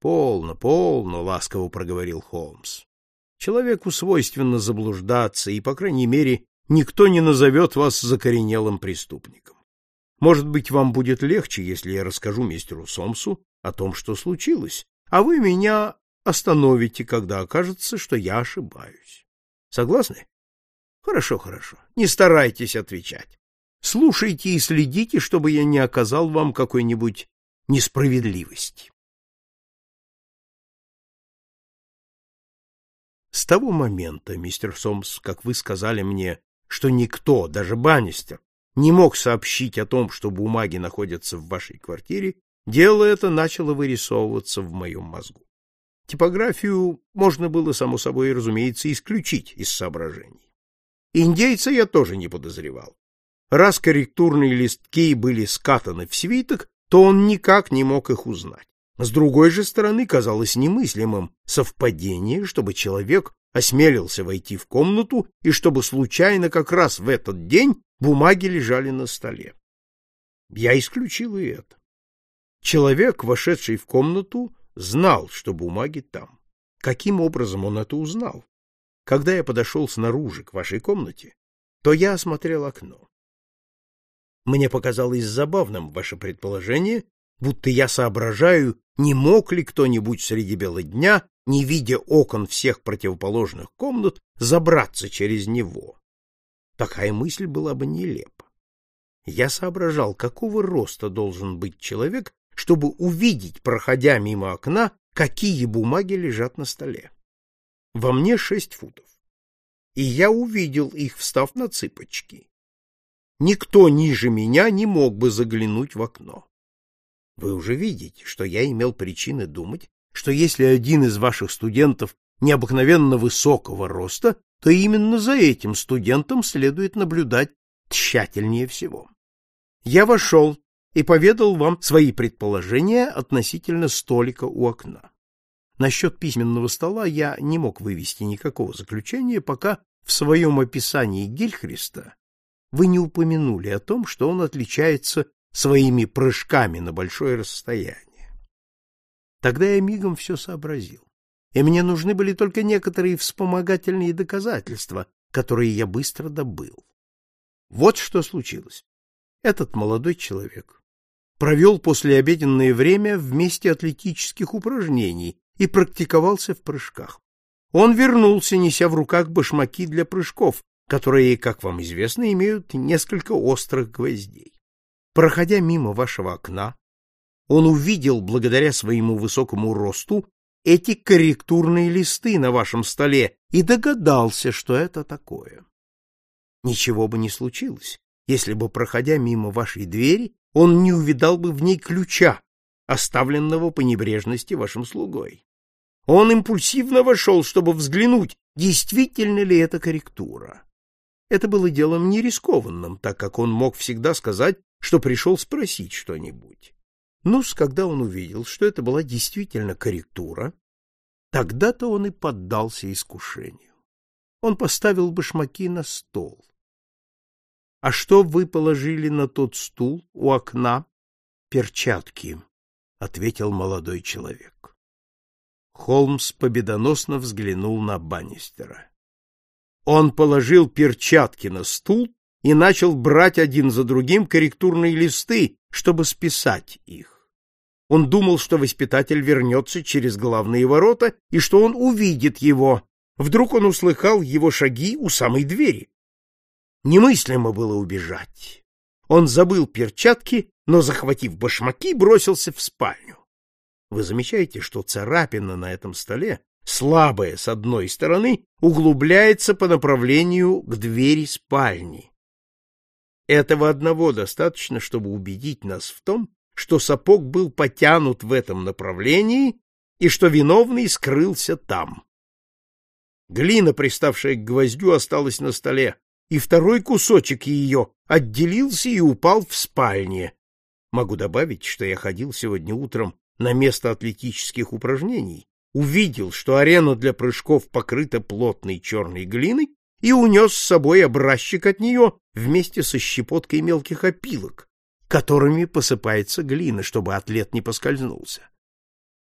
Полно, полно, ласково проговорил Холмс. Человеку свойственно заблуждаться, и, по крайней мере, никто не назовет вас закоренелым преступником. Может быть, вам будет легче, если я расскажу мистеру Сомсу о том, что случилось, а вы меня остановите, когда окажется, что я ошибаюсь. Согласны? Хорошо, хорошо. Не старайтесь отвечать. Слушайте и следите, чтобы я не оказал вам какой-нибудь несправедливости. С того момента, мистер Сомс, как вы сказали мне, что никто, даже Баннистер, не мог сообщить о том, что бумаги находятся в вашей квартире, дело это начало вырисовываться в моем мозгу. Типографию можно было, само собой, разумеется, исключить из соображений. Индейца я тоже не подозревал. Раз корректурные листки были скатаны в свиток, то он никак не мог их узнать. С другой же стороны, казалось немыслимым совпадение, чтобы человек осмелился войти в комнату и чтобы случайно как раз в этот день бумаги лежали на столе. Я исключил и это. Человек, вошедший в комнату, знал, что бумаги там. Каким образом он это узнал? Когда я подошел снаружи к вашей комнате, то я осмотрел окно. Мне показалось забавным ваше предположение, будто я соображаю, не мог ли кто-нибудь среди бела дня, не видя окон всех противоположных комнат, забраться через него. Такая мысль была бы нелепа. Я соображал, какого роста должен быть человек, чтобы увидеть, проходя мимо окна, какие бумаги лежат на столе. Во мне шесть футов. И я увидел их, встав на цыпочки. Никто ниже меня не мог бы заглянуть в окно. Вы уже видите, что я имел причины думать, что если один из ваших студентов необыкновенно высокого роста, то именно за этим студентом следует наблюдать тщательнее всего. Я вошел и поведал вам свои предположения относительно столика у окна. Насчет письменного стола я не мог вывести никакого заключения, пока в своем описании Гильхриста вы не упомянули о том, что он отличается своими прыжками на большое расстояние. Тогда я мигом все сообразил, и мне нужны были только некоторые вспомогательные доказательства, которые я быстро добыл. Вот что случилось. Этот молодой человек провел послеобеденное время в месте атлетических упражнений и практиковался в прыжках. Он вернулся, неся в руках башмаки для прыжков, которые, как вам известно, имеют несколько острых гвоздей. Проходя мимо вашего окна, он увидел, благодаря своему высокому росту, эти корректурные листы на вашем столе и догадался, что это такое. Ничего бы не случилось, если бы, проходя мимо вашей двери, он не увидал бы в ней ключа, оставленного по небрежности вашим слугой. Он импульсивно вошел, чтобы взглянуть, действительно ли это корректура. Это было делом не рискованным, так как он мог всегда сказать, что пришел спросить что-нибудь. ну когда он увидел, что это была действительно корректура, тогда-то он и поддался искушению. Он поставил башмаки на стол. — А что вы положили на тот стул у окна? — Перчатки, — ответил молодой человек. Холмс победоносно взглянул на Баннистера. Он положил перчатки на стул и начал брать один за другим корректурные листы, чтобы списать их. Он думал, что воспитатель вернется через главные ворота и что он увидит его. Вдруг он услыхал его шаги у самой двери. Немыслимо было убежать. Он забыл перчатки, но, захватив башмаки, бросился в спальню. Вы замечаете, что царапина на этом столе, слабая с одной стороны, углубляется по направлению к двери спальни. Этого одного достаточно, чтобы убедить нас в том, что сапог был потянут в этом направлении и что виновный скрылся там. Глина, приставшая к гвоздю, осталась на столе, и второй кусочек ее отделился и упал в спальне. Могу добавить, что я ходил сегодня утром на место атлетических упражнений, увидел, что арена для прыжков покрыта плотной черной глиной и унес с собой образчик от нее вместе со щепоткой мелких опилок, которыми посыпается глина, чтобы атлет не поскользнулся.